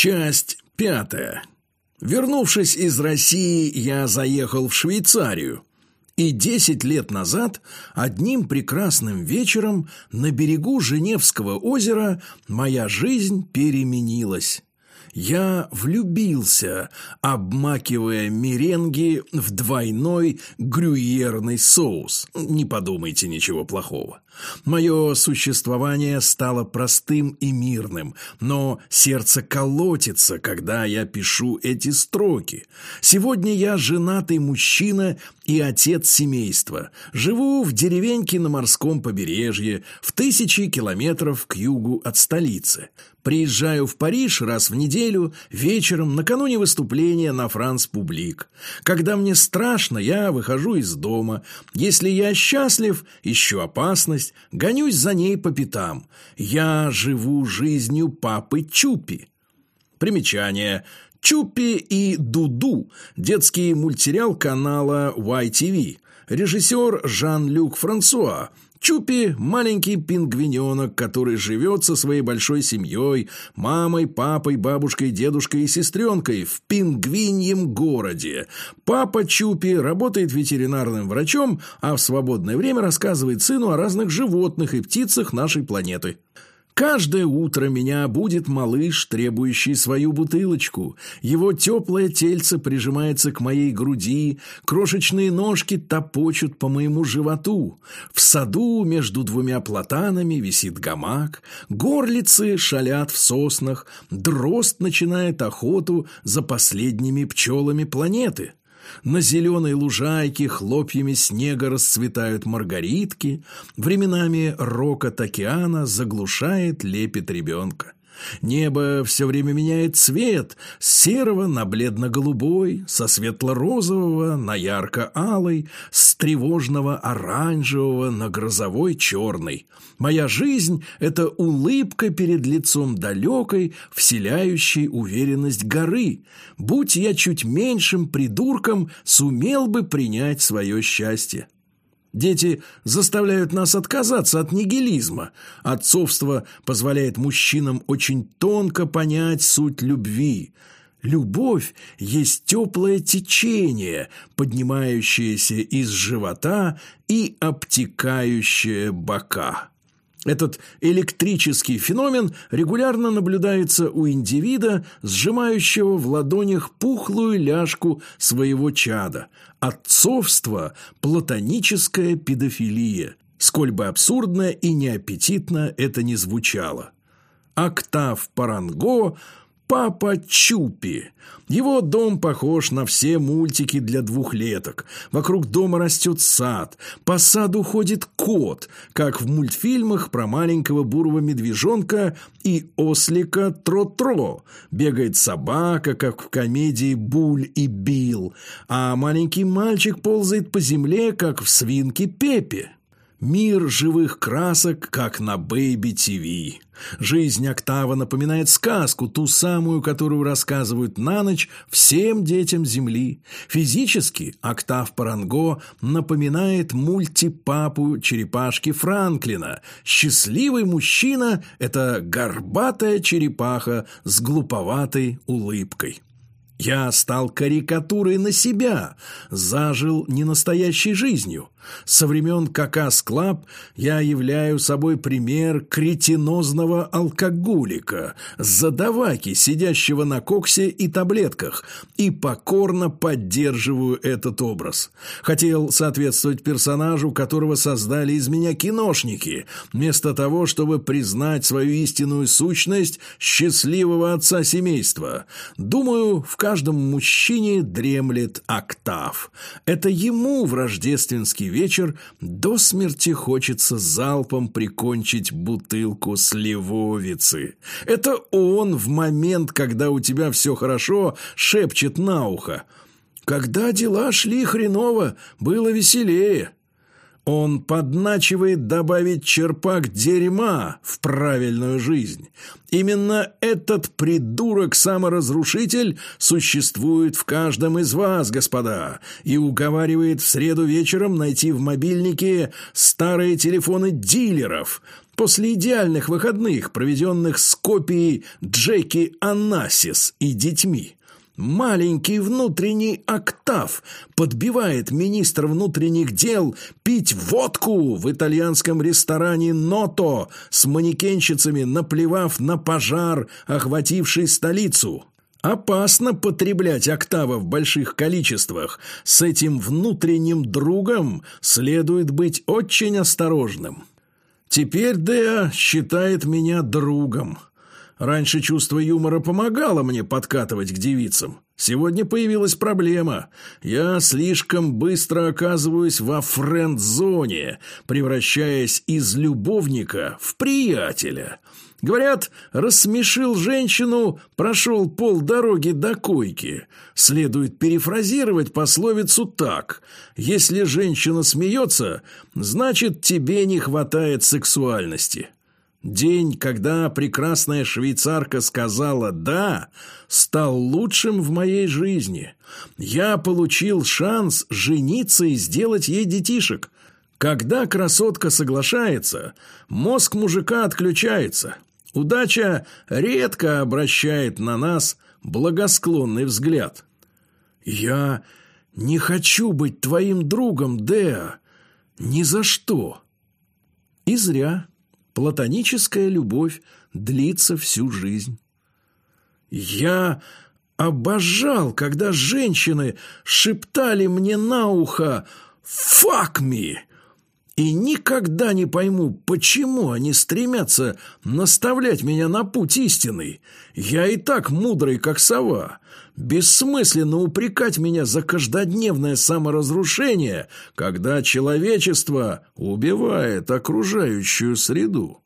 Часть пятая. Вернувшись из России, я заехал в Швейцарию. И десять лет назад, одним прекрасным вечером, на берегу Женевского озера моя жизнь переменилась. Я влюбился, обмакивая меренги в двойной грюйерный соус. Не подумайте ничего плохого. Мое существование стало простым и мирным, но сердце колотится, когда я пишу эти строки. Сегодня я женатый мужчина и отец семейства. Живу в деревеньке на морском побережье, в тысячи километров к югу от столицы. Приезжаю в Париж раз в неделю, вечером, накануне выступления на Франс Публик. Когда мне страшно, я выхожу из дома. Если я счастлив, ищу опасность, гонюсь за ней по пятам. Я живу жизнью папы Чупи. Примечание. Чупи и Дуду. Детский мультсериал канала YTV. Режиссер Жан-Люк Франсуа. Чупи – маленький пингвиненок, который живет со своей большой семьей, мамой, папой, бабушкой, дедушкой и сестренкой в пингвиньем городе. Папа Чупи работает ветеринарным врачом, а в свободное время рассказывает сыну о разных животных и птицах нашей планеты. Каждое утро меня будет малыш, требующий свою бутылочку. Его теплое тельце прижимается к моей груди, крошечные ножки топочут по моему животу. В саду между двумя платанами висит гамак, горлицы шалят в соснах, дрозд начинает охоту за последними пчелами планеты. На зеленой лужайке хлопьями снега расцветают маргаритки, временами рокот океана заглушает лепет ребенка. Небо все время меняет цвет с серого на бледно-голубой, со светло-розового на ярко-алый, с тревожного оранжевого на грозовой черный. Моя жизнь — это улыбка перед лицом далекой, вселяющей уверенность горы. Будь я чуть меньшим придурком, сумел бы принять свое счастье. Дети заставляют нас отказаться от нигилизма. Отцовство позволяет мужчинам очень тонко понять суть любви. Любовь есть теплое течение, поднимающееся из живота и обтекающее бока. Этот электрический феномен регулярно наблюдается у индивида, сжимающего в ладонях пухлую ляжку своего чада. Отцовство – платоническая педофилия, сколь бы абсурдно и неаппетитно это ни звучало. Октав Паранго Папа Чупи. Его дом похож на все мультики для двухлеток. Вокруг дома растет сад. По саду ходит кот, как в мультфильмах про маленького бурого медвежонка и ослика Тро-Тро. Бегает собака, как в комедии «Буль и Билл». А маленький мальчик ползает по земле, как в свинке Пепе. Мир живых красок, как на Бэйби ТВ. Жизнь Октава напоминает сказку, ту самую, которую рассказывают на ночь всем детям Земли. Физически Октав Паранго напоминает мультипапу черепашки Франклина. Счастливый мужчина – это горбатая черепаха с глуповатой улыбкой. Я стал карикатурой на себя, зажил ненастоящей жизнью. Со времен Caca's Club я являю собой пример кретинозного алкоголика, задаваки, сидящего на коксе и таблетках, и покорно поддерживаю этот образ. Хотел соответствовать персонажу, которого создали из меня киношники, вместо того, чтобы признать свою истинную сущность счастливого отца семейства. Думаю, в каждом мужчине дремлет октав. Это ему в рождественский вечер до смерти хочется залпом прикончить бутылку сливовицы. Это он в момент, когда у тебя все хорошо, шепчет на ухо. Когда дела шли хреново, было веселее. Он подначивает добавить черпак дерьма в правильную жизнь. Именно этот придурок-саморазрушитель существует в каждом из вас, господа, и уговаривает в среду вечером найти в мобильнике старые телефоны дилеров после идеальных выходных, проведенных с копией Джеки Анасис и детьми. Маленький внутренний октав подбивает министр внутренних дел пить водку в итальянском ресторане «Ното» с манекенщицами, наплевав на пожар, охвативший столицу. Опасно потреблять октава в больших количествах. С этим внутренним другом следует быть очень осторожным. Теперь Деа считает меня другом. Раньше чувство юмора помогало мне подкатывать к девицам. Сегодня появилась проблема. Я слишком быстро оказываюсь во френд-зоне, превращаясь из любовника в приятеля. Говорят, рассмешил женщину, прошел полдороги до койки. Следует перефразировать пословицу так. Если женщина смеется, значит, тебе не хватает сексуальности. День, когда прекрасная швейцарка сказала «да», стал лучшим в моей жизни. Я получил шанс жениться и сделать ей детишек. Когда красотка соглашается, мозг мужика отключается. Удача редко обращает на нас благосклонный взгляд. «Я не хочу быть твоим другом, Деа. Ни за что». И зря. Платоническая любовь длится всю жизнь. Я обожал, когда женщины шептали мне на ухо «Fuck me!» И никогда не пойму, почему они стремятся наставлять меня на путь истинный. Я и так мудрый, как сова. Бессмысленно упрекать меня за каждодневное саморазрушение, когда человечество убивает окружающую среду.